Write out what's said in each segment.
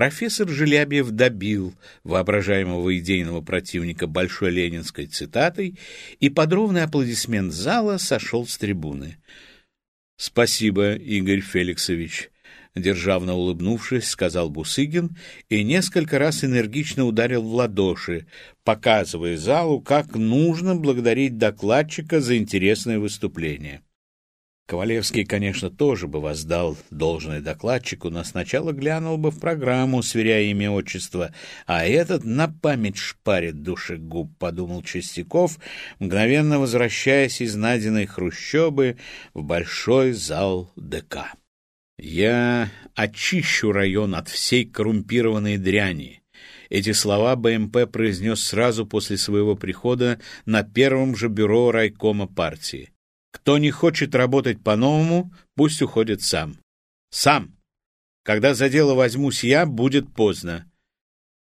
профессор Желябьев добил воображаемого идейного противника большой ленинской цитатой, и под ровный аплодисмент зала сошел с трибуны. «Спасибо, Игорь Феликсович», — державно улыбнувшись, сказал Бусыгин и несколько раз энергично ударил в ладоши, показывая залу, как нужно благодарить докладчика за интересное выступление. Ковалевский, конечно, тоже бы воздал должное докладчику, но сначала глянул бы в программу, сверяя имя отчество, а этот на память шпарит душегуб, — подумал Чистяков, мгновенно возвращаясь из найденной хрущобы в большой зал ДК. «Я очищу район от всей коррумпированной дряни», эти слова БМП произнес сразу после своего прихода на первом же бюро райкома партии. Кто не хочет работать по-новому, пусть уходит сам. Сам. Когда за дело возьмусь я, будет поздно.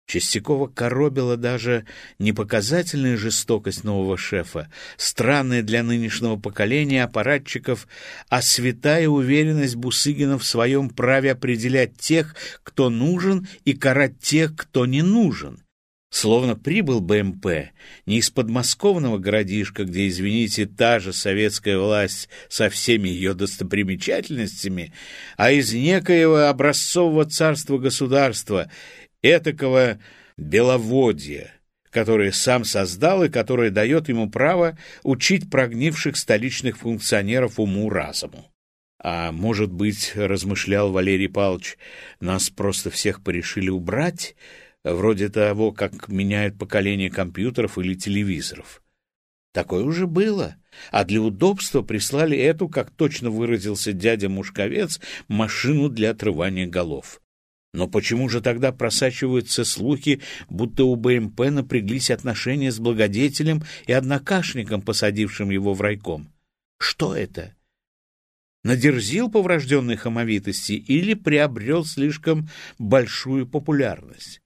Чистякова коробила даже непоказательная жестокость нового шефа, странная для нынешнего поколения аппаратчиков, а святая уверенность Бусыгина в своем праве определять тех, кто нужен, и карать тех, кто не нужен. Словно прибыл БМП не из подмосковного городишка, где, извините, та же советская власть со всеми ее достопримечательностями, а из некоего образцового царства-государства, этакого беловодья, которое сам создал и которое дает ему право учить прогнивших столичных функционеров уму-разуму. А может быть, размышлял Валерий Павлович, нас просто всех порешили убрать, вроде того, как меняют поколение компьютеров или телевизоров. Такое уже было, а для удобства прислали эту, как точно выразился дядя Мушковец, машину для отрывания голов. Но почему же тогда просачиваются слухи, будто у БМП напряглись отношения с благодетелем и однокашником, посадившим его в райком? Что это? Надерзил по врожденной хамовитости или приобрел слишком большую популярность?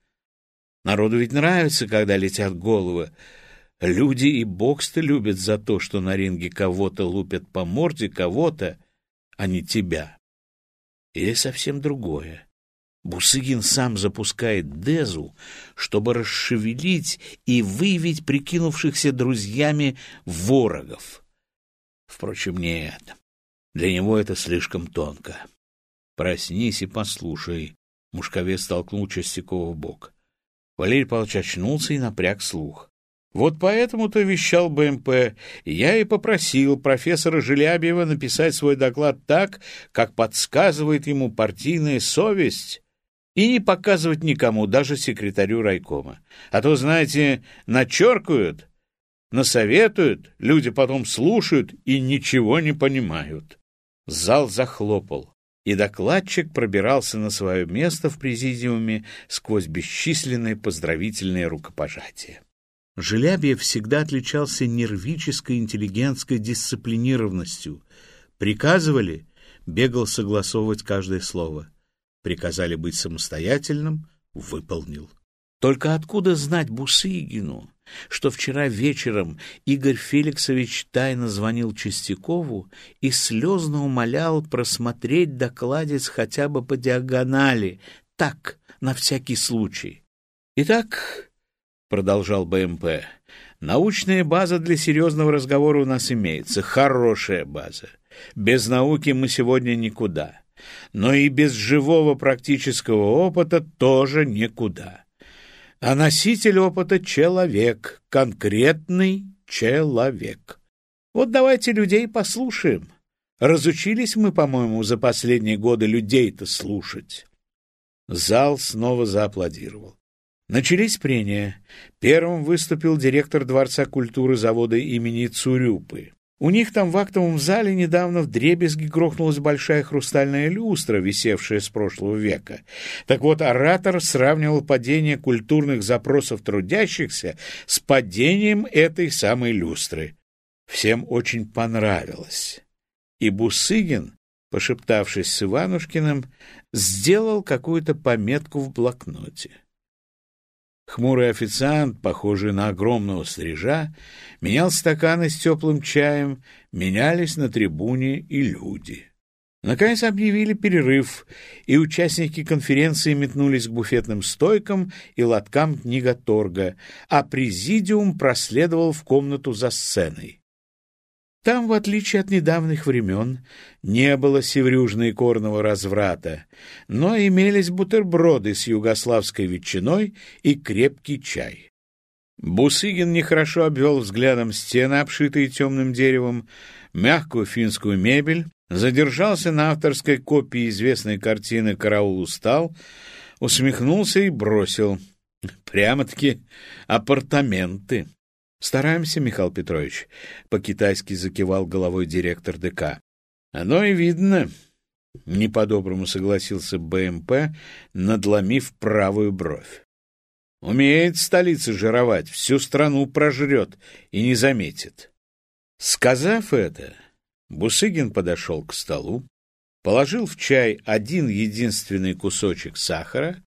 Народу ведь нравится, когда летят головы. Люди и бокс-то любят за то, что на ринге кого-то лупят по морде, кого-то, а не тебя. Или совсем другое. Бусыгин сам запускает Дезу, чтобы расшевелить и выявить прикинувшихся друзьями ворогов. Впрочем, нет, для него это слишком тонко. Проснись и послушай. Мушковец толкнул Частякова в бок. Валерий Павлович очнулся и напряг слух. Вот поэтому-то вещал БМП. Я и попросил профессора Желябьева написать свой доклад так, как подсказывает ему партийная совесть, и не показывать никому, даже секретарю райкома. А то, знаете, начеркают, насоветуют, люди потом слушают и ничего не понимают. Зал захлопал и докладчик пробирался на свое место в президиуме сквозь бесчисленные поздравительные рукопожатия. Желябьев всегда отличался нервической интеллигентской дисциплинированностью. Приказывали — бегал согласовывать каждое слово. Приказали быть самостоятельным — выполнил. Только откуда знать Бусыгину, что вчера вечером Игорь Феликсович тайно звонил Чистякову и слезно умолял просмотреть докладец хотя бы по диагонали, так, на всякий случай. «Итак», — продолжал БМП, — «научная база для серьезного разговора у нас имеется, хорошая база. Без науки мы сегодня никуда, но и без живого практического опыта тоже никуда» а носитель опыта — человек, конкретный человек. Вот давайте людей послушаем. Разучились мы, по-моему, за последние годы людей-то слушать. Зал снова зааплодировал. Начались прения. Первым выступил директор Дворца культуры завода имени Цурюпы. У них там в актовом зале недавно в дребезги грохнулась большая хрустальная люстра, висевшая с прошлого века. Так вот, оратор сравнивал падение культурных запросов трудящихся с падением этой самой люстры. Всем очень понравилось. И Бусыгин, пошептавшись с Иванушкиным, сделал какую-то пометку в блокноте. Хмурый официант, похожий на огромного стрижа, менял стаканы с теплым чаем, менялись на трибуне и люди. Наконец объявили перерыв, и участники конференции метнулись к буфетным стойкам и лоткам книготорга, а президиум проследовал в комнату за сценой. Там, в отличие от недавних времен, не было севрюжно-икорного разврата, но имелись бутерброды с югославской ветчиной и крепкий чай. Бусыгин нехорошо обвел взглядом стены, обшитые темным деревом, мягкую финскую мебель, задержался на авторской копии известной картины «Караул устал», усмехнулся и бросил. Прямо-таки апартаменты. Стараемся, Михаил Петрович, по-китайски закивал головой директор ДК. Оно и видно. Не по-доброму согласился БМП, надломив правую бровь. Умеет столица жировать, всю страну прожрет и не заметит. Сказав это, Бусыгин подошел к столу, положил в чай один единственный кусочек сахара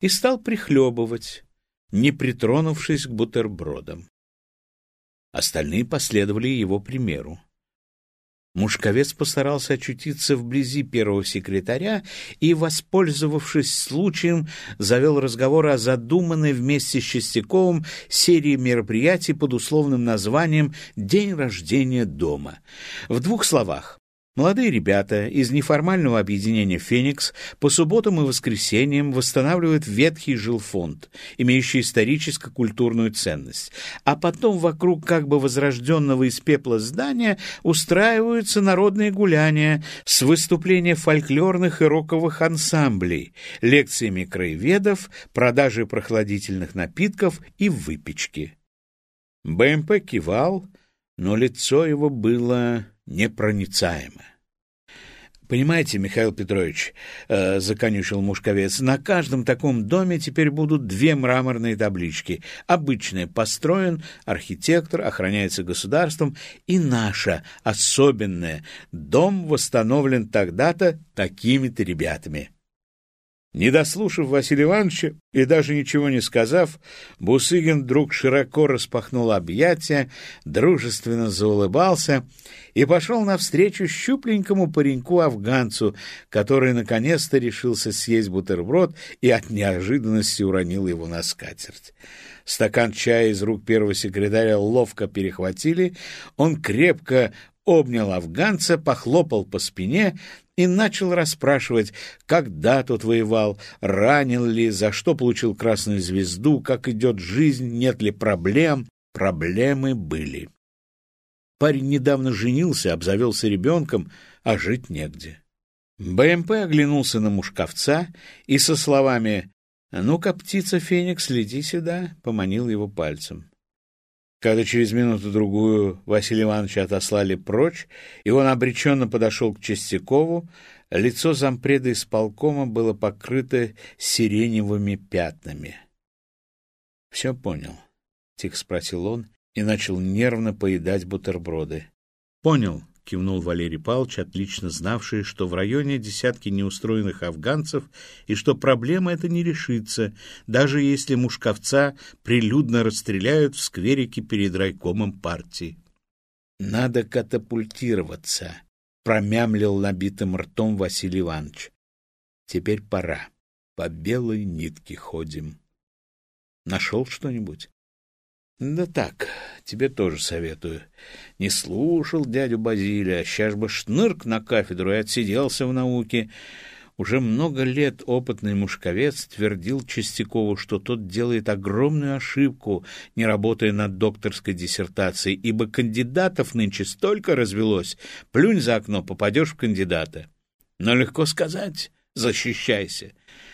и стал прихлебывать, не притронувшись к бутербродам. Остальные последовали его примеру. Мушковец постарался очутиться вблизи первого секретаря и, воспользовавшись случаем, завел разговор о задуманной вместе с Чистяковым серии мероприятий под условным названием «День рождения дома». В двух словах. Молодые ребята из неформального объединения «Феникс» по субботам и воскресеньям восстанавливают ветхий жилфонд, имеющий историческо-культурную ценность, а потом вокруг как бы возрожденного из пепла здания устраиваются народные гуляния с выступления фольклорных и роковых ансамблей, лекциями краеведов, продажей прохладительных напитков и выпечки. БМП кивал, но лицо его было непроницаемо. Понимаете, Михаил Петрович, э, законючил мушковец, на каждом таком доме теперь будут две мраморные таблички. Обычная построен, архитектор, охраняется государством, и наша, особенная, дом восстановлен тогда-то такими-то ребятами. Не дослушав Василия Ивановича и даже ничего не сказав, Бусыгин вдруг широко распахнул объятия, дружественно заулыбался и пошел навстречу щупленькому пареньку-афганцу, который наконец-то решился съесть бутерброд и от неожиданности уронил его на скатерть. Стакан чая из рук первого секретаря ловко перехватили, он крепко обнял афганца, похлопал по спине и начал расспрашивать, когда тот воевал, ранен ли, за что получил красную звезду, как идет жизнь, нет ли проблем. Проблемы были. Парень недавно женился, обзавелся ребенком, а жить негде. БМП оглянулся на мушковца и со словами «Ну-ка, птица Феникс, следи сюда», поманил его пальцем. Когда через минуту-другую Василия Ивановича отослали прочь, и он обреченно подошел к Чистякову, лицо зампреда исполкома было покрыто сиреневыми пятнами. — Все понял? — тихо спросил он и начал нервно поедать бутерброды. — Понял, — кивнул Валерий Павлович, отлично знавший, что в районе десятки неустроенных афганцев и что проблема эта не решится, даже если мушковца прилюдно расстреляют в скверике перед райкомом партии. «Надо катапультироваться», — промямлил набитым ртом Василий Иванович. «Теперь пора. По белой нитке ходим». «Нашел что-нибудь?» Да так, тебе тоже советую. Не слушал дядю Базилия, сейчас бы шнырк на кафедру и отсиделся в науке. Уже много лет опытный мушковец твердил Чистякову, что тот делает огромную ошибку, не работая над докторской диссертацией, ибо кандидатов нынче столько развелось, плюнь за окно, попадешь в кандидата. Но легко сказать «защищайся».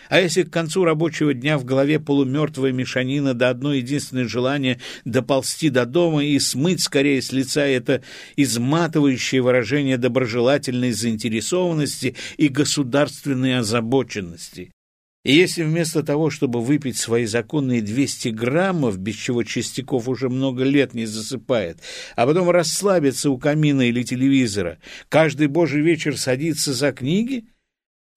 А если к концу рабочего дня в голове полумертвая мешанина до одно единственное желание доползти до дома и смыть скорее с лица это изматывающее выражение доброжелательной заинтересованности и государственной озабоченности? И если вместо того, чтобы выпить свои законные 200 граммов, без чего Чистяков уже много лет не засыпает, а потом расслабиться у камина или телевизора, каждый божий вечер садиться за книги —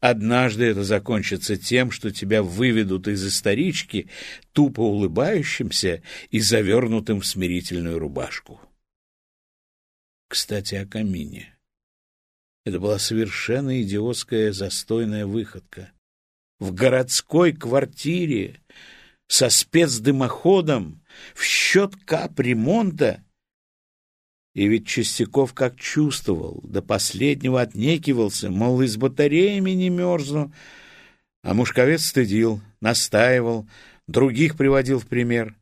Однажды это закончится тем, что тебя выведут из исторички, тупо улыбающимся и завернутым в смирительную рубашку. Кстати, о камине. Это была совершенно идиотская застойная выходка. В городской квартире со спецдымоходом в счет капремонта и ведь Чистяков как чувствовал, до последнего отнекивался, мол, и с батареями не мерзну. А мушковец стыдил, настаивал, других приводил в пример.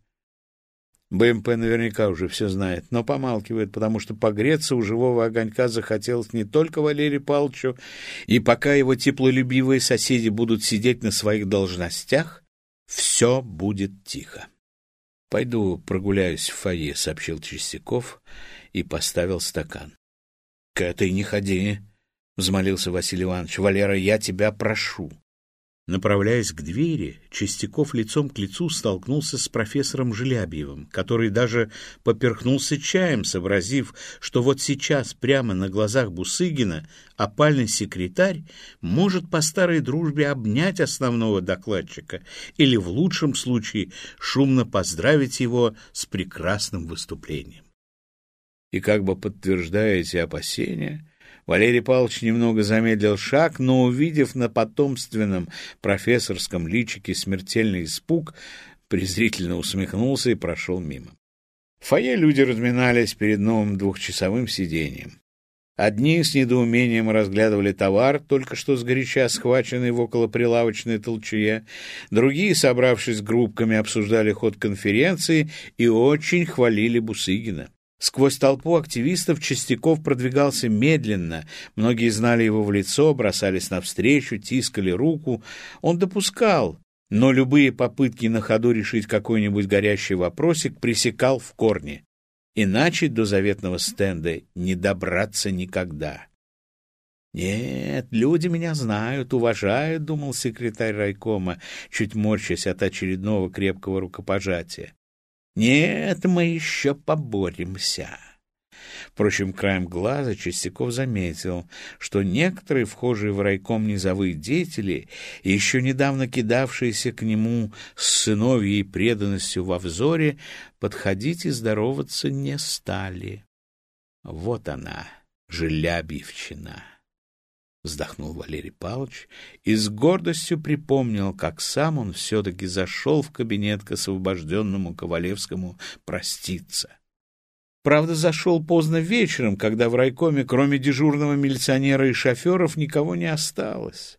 БМП наверняка уже все знает, но помалкивает, потому что погреться у живого огонька захотелось не только Валерию Павловичу, и пока его теплолюбивые соседи будут сидеть на своих должностях, все будет тихо. — Пойду прогуляюсь в фойе, — сообщил Чистяков и поставил стакан. — К этой не ходи, — взмолился Василий Иванович. — Валера, я тебя прошу. Направляясь к двери, Чистяков лицом к лицу столкнулся с профессором Желябьевым, который даже поперхнулся чаем, сообразив, что вот сейчас прямо на глазах Бусыгина опальный секретарь может по старой дружбе обнять основного докладчика или, в лучшем случае, шумно поздравить его с прекрасным выступлением. И как бы подтверждая эти опасения, Валерий Павлович немного замедлил шаг, но, увидев на потомственном профессорском личике смертельный испуг, презрительно усмехнулся и прошел мимо. В фойе люди разминались перед новым двухчасовым сиденьем. Одни с недоумением разглядывали товар, только что сгоряча схваченный в околоприлавочной толчее, другие, собравшись группками, обсуждали ход конференции и очень хвалили Бусыгина. Сквозь толпу активистов Чистяков продвигался медленно, многие знали его в лицо, бросались навстречу, тискали руку. Он допускал, но любые попытки на ходу решить какой-нибудь горящий вопросик пресекал в корне. Иначе до заветного стенда не добраться никогда. «Нет, люди меня знают, уважают», — думал секретарь райкома, чуть морщась от очередного крепкого рукопожатия. Нет, мы еще поборемся. Впрочем, краем глаза Чистяков заметил, что некоторые вхожие в райком низовые деятели, еще недавно кидавшиеся к нему с сыновьей преданностью во взоре, подходить и здороваться не стали. Вот она, Желябьевщина вздохнул Валерий Павлович и с гордостью припомнил, как сам он все-таки зашел в кабинет к освобожденному Ковалевскому проститься. Правда, зашел поздно вечером, когда в райкоме, кроме дежурного милиционера и шоферов, никого не осталось.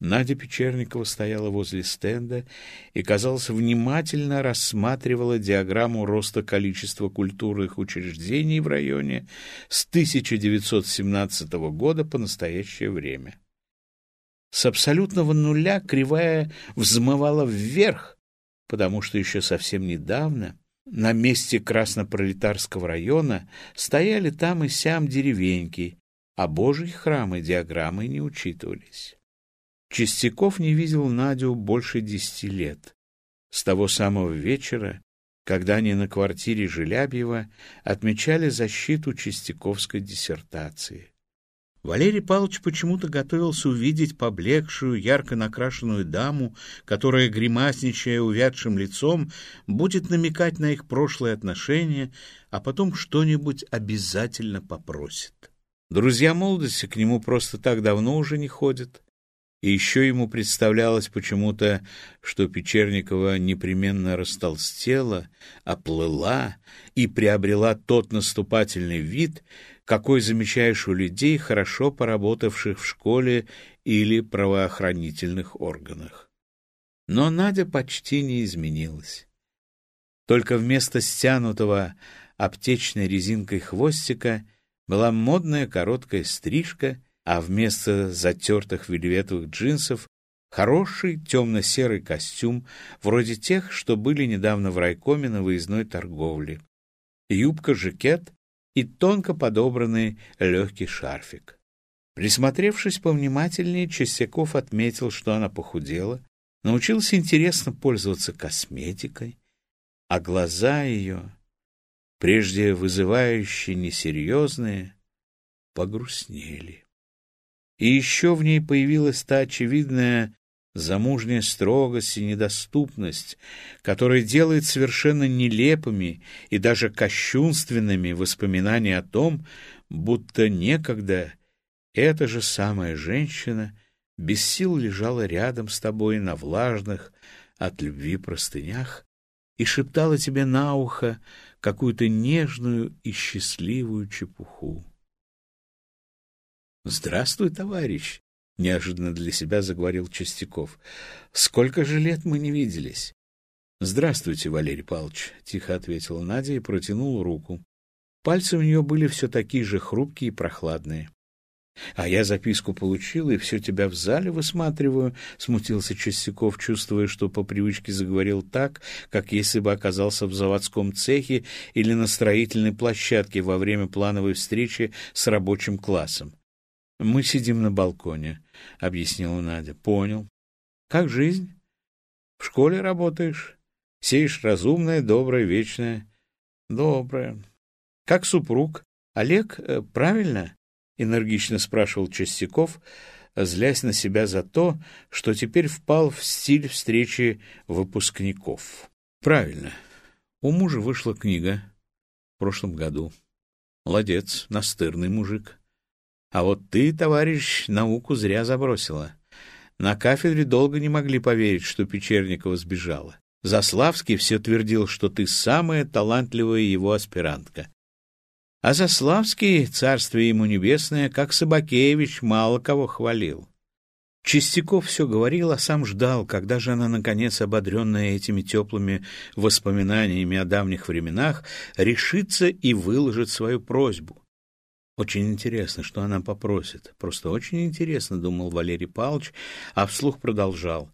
Надя Печерникова стояла возле стенда и, казалось, внимательно рассматривала диаграмму роста количества культурных учреждений в районе с 1917 года по настоящее время. С абсолютного нуля кривая взмывала вверх, потому что еще совсем недавно на месте Краснопролетарского района стояли там и сям деревеньки, а божьи храмы диаграммой не учитывались. Чистяков не видел Надю больше десяти лет. С того самого вечера, когда они на квартире Желябьева отмечали защиту Чистяковской диссертации. Валерий Павлович почему-то готовился увидеть поблекшую, ярко накрашенную даму, которая, гримасничая увядшим лицом, будет намекать на их прошлые отношения, а потом что-нибудь обязательно попросит. Друзья молодости к нему просто так давно уже не ходят. И еще ему представлялось почему-то, что Печерникова непременно растолстела, оплыла и приобрела тот наступательный вид, какой замечаешь у людей, хорошо поработавших в школе или правоохранительных органах. Но Надя почти не изменилась. Только вместо стянутого аптечной резинкой хвостика была модная короткая стрижка а вместо затертых вельветовых джинсов хороший темно-серый костюм, вроде тех, что были недавно в райкоме на выездной торговле, юбка-жакет и тонко подобранный легкий шарфик. Присмотревшись повнимательнее, Чистяков отметил, что она похудела, научился интересно пользоваться косметикой, а глаза ее, прежде вызывающие несерьезные, погрустнели. И еще в ней появилась та очевидная замужняя строгость и недоступность, которая делает совершенно нелепыми и даже кощунственными воспоминания о том, будто некогда эта же самая женщина без сил лежала рядом с тобой на влажных от любви простынях и шептала тебе на ухо какую-то нежную и счастливую чепуху. «Здравствуй, товарищ!» — неожиданно для себя заговорил Чистяков. «Сколько же лет мы не виделись?» «Здравствуйте, Валерий Павлович», — тихо ответила Надя и протянула руку. Пальцы у нее были все такие же хрупкие и прохладные. «А я записку получил, и все тебя в зале высматриваю», — смутился Чистяков, чувствуя, что по привычке заговорил так, как если бы оказался в заводском цехе или на строительной площадке во время плановой встречи с рабочим классом. «Мы сидим на балконе», — объяснила Надя. «Понял. Как жизнь? В школе работаешь? Сеешь разумное, доброе, вечное?» «Доброе. Как супруг? Олег, э, правильно?» — энергично спрашивал Чистяков, злясь на себя за то, что теперь впал в стиль встречи выпускников. «Правильно. У мужа вышла книга в прошлом году. Молодец, настырный мужик. А вот ты, товарищ, науку зря забросила. На кафедре долго не могли поверить, что Печерникова сбежала. Заславский все твердил, что ты самая талантливая его аспирантка. А Заславский, царствие ему небесное, как Собакевич, мало кого хвалил. Чистяков все говорил, а сам ждал, когда же она, наконец, ободренная этими теплыми воспоминаниями о давних временах, решится и выложит свою просьбу. Очень интересно, что она попросит. Просто очень интересно, думал Валерий Павлович, а вслух продолжал.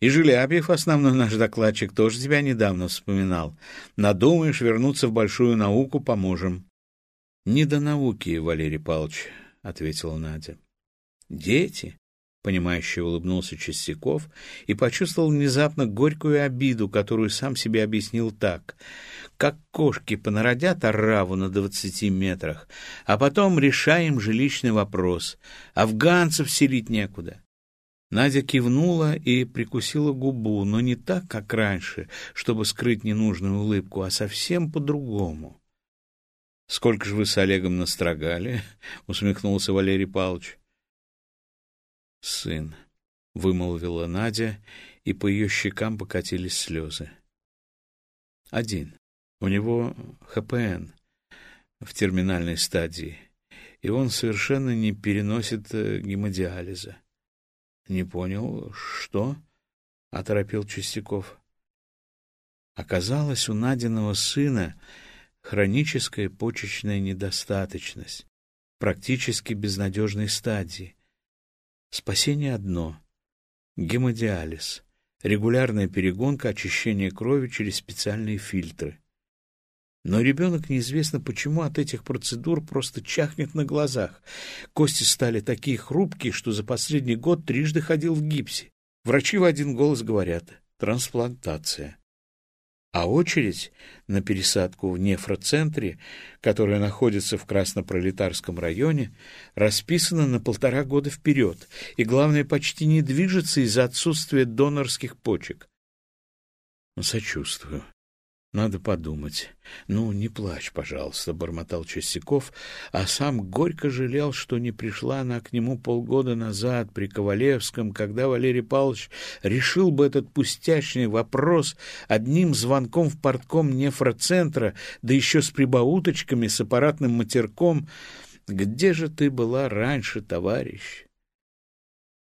И Желябьев, основной наш докладчик, тоже тебя недавно вспоминал. Надумаешь вернуться в большую науку, поможем. Не до науки, Валерий Павлович, ответила Надя. Дети, понимающе улыбнулся Чистяков и почувствовал внезапно горькую обиду, которую сам себе объяснил так: как кошки понародят ораву на двадцати метрах, а потом решаем жилищный вопрос. Афганцев селить некуда. Надя кивнула и прикусила губу, но не так, как раньше, чтобы скрыть ненужную улыбку, а совсем по-другому. — Сколько же вы с Олегом настрогали? — усмехнулся Валерий Павлович. — Сын, — вымолвила Надя, и по ее щекам покатились слезы. — Один. У него ХПН в терминальной стадии, и он совершенно не переносит э, гемодиализа. — Не понял, что? — оторопил Чистяков. Оказалось, у Надиного сына хроническая почечная недостаточность, практически безнадежной стадии. Спасение одно — гемодиализ, регулярная перегонка очищения крови через специальные фильтры. Но ребенок неизвестно почему от этих процедур просто чахнет на глазах. Кости стали такие хрупкие, что за последний год трижды ходил в гипсе. Врачи в один голос говорят — трансплантация а очередь на пересадку в нефроцентре, которая находится в Краснопролетарском районе, расписана на полтора года вперед, и, главное, почти не движется из-за отсутствия донорских почек. Сочувствую. Надо подумать. Ну, не плачь, пожалуйста, бормотал Часиков, а сам горько жалел, что не пришла она к нему полгода назад при Ковалевском, когда Валерий Павлович решил бы этот пустячный вопрос одним звонком в портком нефроцентра, да еще с прибауточками, с аппаратным матерком. Где же ты была раньше, товарищ?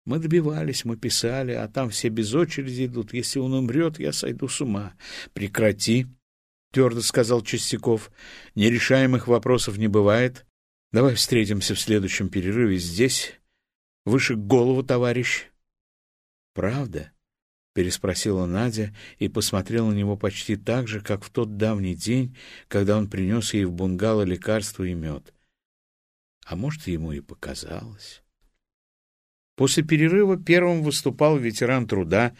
Мы добивались, мы писали, а там все без очереди идут. Если он умрет, я сойду с ума. Прекрати, — твердо сказал Чистяков. Нерешаемых вопросов не бывает. Давай встретимся в следующем перерыве здесь. Выше голову, товарищ. Правда? — переспросила Надя и посмотрела на него почти так же, как в тот давний день, когда он принес ей в бунгало лекарство и мед. А может, ему и показалось. После перерыва первым выступал ветеран труда,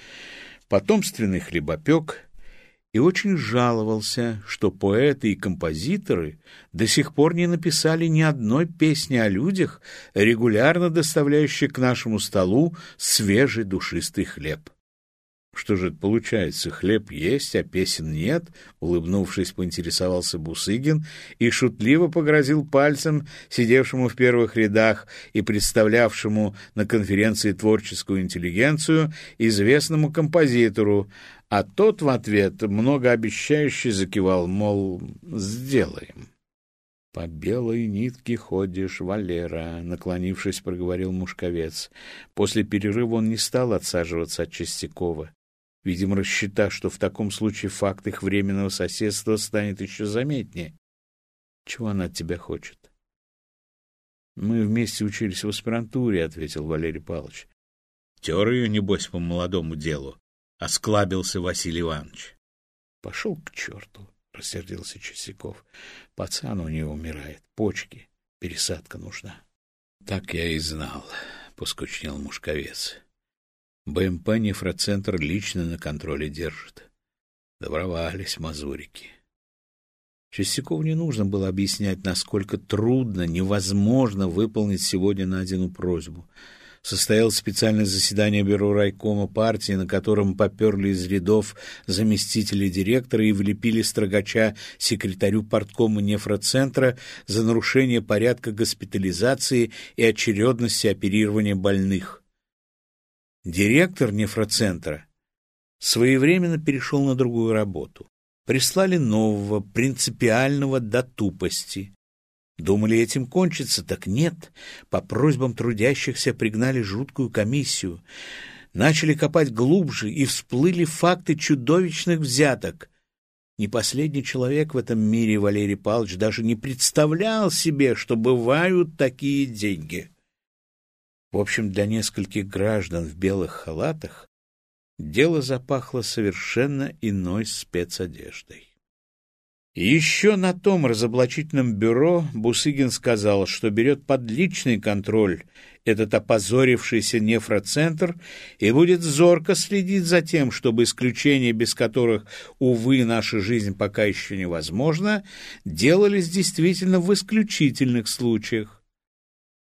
потомственный хлебопек, и очень жаловался, что поэты и композиторы до сих пор не написали ни одной песни о людях, регулярно доставляющих к нашему столу свежий душистый хлеб. Что же это получается? Хлеб есть, а песен нет? Улыбнувшись, поинтересовался Бусыгин и шутливо погрозил пальцем сидевшему в первых рядах и представлявшему на конференции творческую интеллигенцию известному композитору, а тот в ответ многообещающе закивал, мол, сделаем. «По белой нитке ходишь, Валера», — наклонившись, проговорил Мушковец. После перерыва он не стал отсаживаться от Чистякова видимо, рассчитав, что в таком случае факт их временного соседства станет еще заметнее. Чего она от тебя хочет? — Мы вместе учились в аспирантуре, — ответил Валерий Павлович. — Тер ее, небось, по молодому делу, — осклабился Василий Иванович. — Пошел к черту, — рассердился Чистяков. — Пацан у нее умирает, почки, пересадка нужна. — Так я и знал, — поскучнел мушковец. БМП «Нефроцентр» лично на контроле держит. Добровались мазурики. Чистякову не нужно было объяснять, насколько трудно, невозможно выполнить сегодня найденную просьбу. Состоялось специальное заседание бюро райкома партии, на котором поперли из рядов заместители директора и влепили строгача секретарю парткома нефроцентра за нарушение порядка госпитализации и очередности оперирования больных. Директор нефроцентра своевременно перешел на другую работу. Прислали нового, принципиального до тупости. Думали, этим кончится, так нет. По просьбам трудящихся пригнали жуткую комиссию. Начали копать глубже, и всплыли факты чудовищных взяток. Не последний человек в этом мире, Валерий Павлович, даже не представлял себе, что бывают такие деньги. В общем, для нескольких граждан в белых халатах дело запахло совершенно иной спецодеждой. Еще на том разоблачительном бюро Бусыгин сказал, что берет под личный контроль этот опозорившийся нефроцентр и будет зорко следить за тем, чтобы исключения, без которых, увы, наша жизнь пока еще невозможна, делались действительно в исключительных случаях.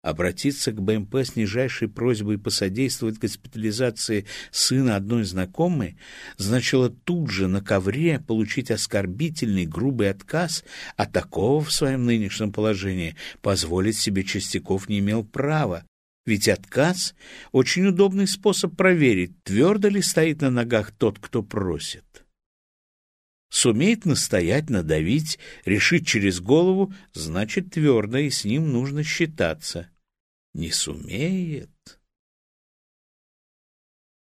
Обратиться к БМП с нижайшей просьбой посодействовать госпитализации сына одной знакомой значило тут же на ковре получить оскорбительный, грубый отказ, а такого в своем нынешнем положении позволить себе Чистяков не имел права. Ведь отказ — очень удобный способ проверить, твердо ли стоит на ногах тот, кто просит. Сумеет настоять, надавить, решить через голову, значит твердо, и с ним нужно считаться. Не сумеет.